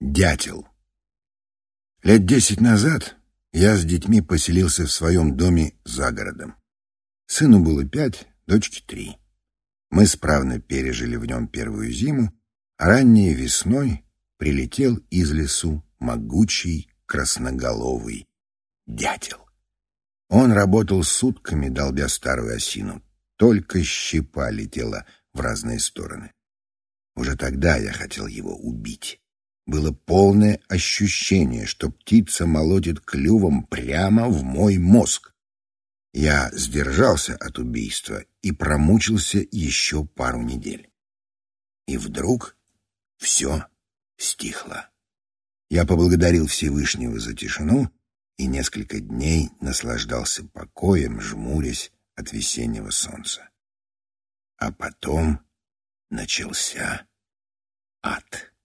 Дятел. Лет десять назад я с детьми поселился в своем доме за городом. Сыну было пять, дочке три. Мы справно пережили в нем первую зиму, а ранней весной прилетел из лесу могучий красноголовый дятел. Он работал сутками, долбя старую осину. Только щепа летела в разные стороны. Уже тогда я хотел его убить было полное ощущение, что птица молотит клювом прямо в мой мозг. Я сдержался от убийства и промучился еще пару недель. И вдруг все стихло. Я поблагодарил Всевышнего за тишину и несколько дней наслаждался покоем, жмурясь от весеннего солнца. А потом начался ад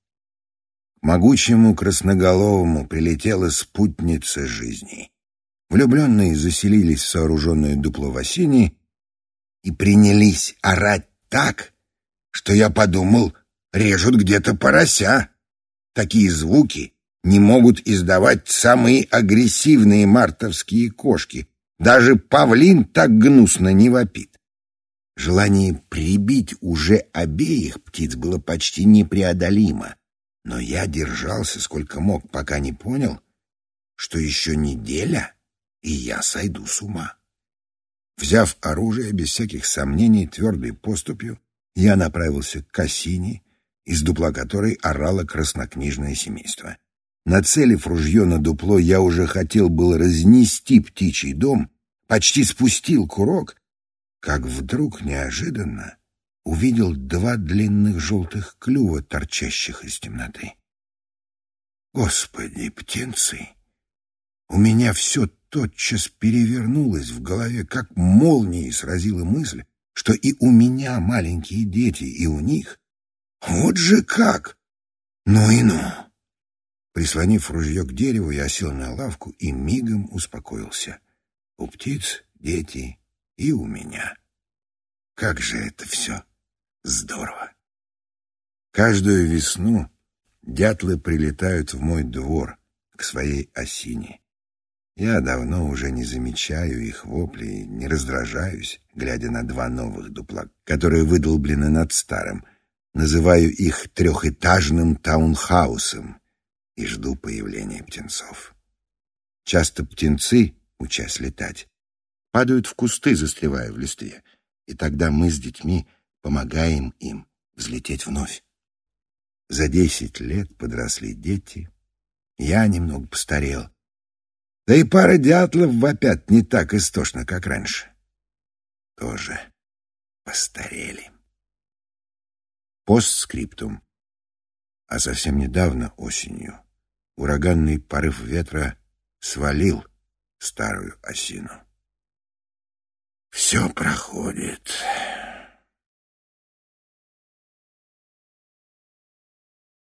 могучему красноголовому прилетела спутница жизни. Влюбленные заселились в сооруженное дупло в осине и принялись орать так, что я подумал, режут где-то порося. Такие звуки не могут издавать самые агрессивные мартовские кошки. Даже павлин так гнусно не вопит. Желание прибить уже обеих птиц было почти непреодолимо. Но я держался сколько мог, пока не понял, что еще неделя, и я сойду с ума. Взяв оружие без всяких сомнений твердой поступью, я направился к осине, из дупла которой орало краснокнижное семейство. Нацелив ружье на дупло, я уже хотел было разнести птичий дом, почти спустил курок, как вдруг неожиданно увидел два длинных желтых клюва, торчащих из темноты. Господи, птенцы! У меня все тотчас перевернулось в голове, как молнией сразила мысль, что и у меня маленькие дети, и у них. Вот же как! Ну и ну! Прислонив ружье к дереву, я сел на лавку и мигом успокоился. У птиц дети и у меня. Как же это все Здорово. Каждую весну дятлы прилетают в мой двор, к своей осине. Я давно уже не замечаю их воплей, не раздражаюсь, глядя на два новых дупла, которые выдолблены над старым. Называю их трехэтажным таунхаусом и жду появления птенцов. Часто птенцы, учась летать, падают в кусты, застревая в листве, и тогда мы с детьми — помогаем им взлететь вновь. За десять лет подросли дети, я немного постарел. Да и пара дятлов вопят не так истошно, как раньше. Тоже постарели. Постскриптум. А совсем недавно, осенью, ураганный порыв ветра свалил старую осину. Все проходит.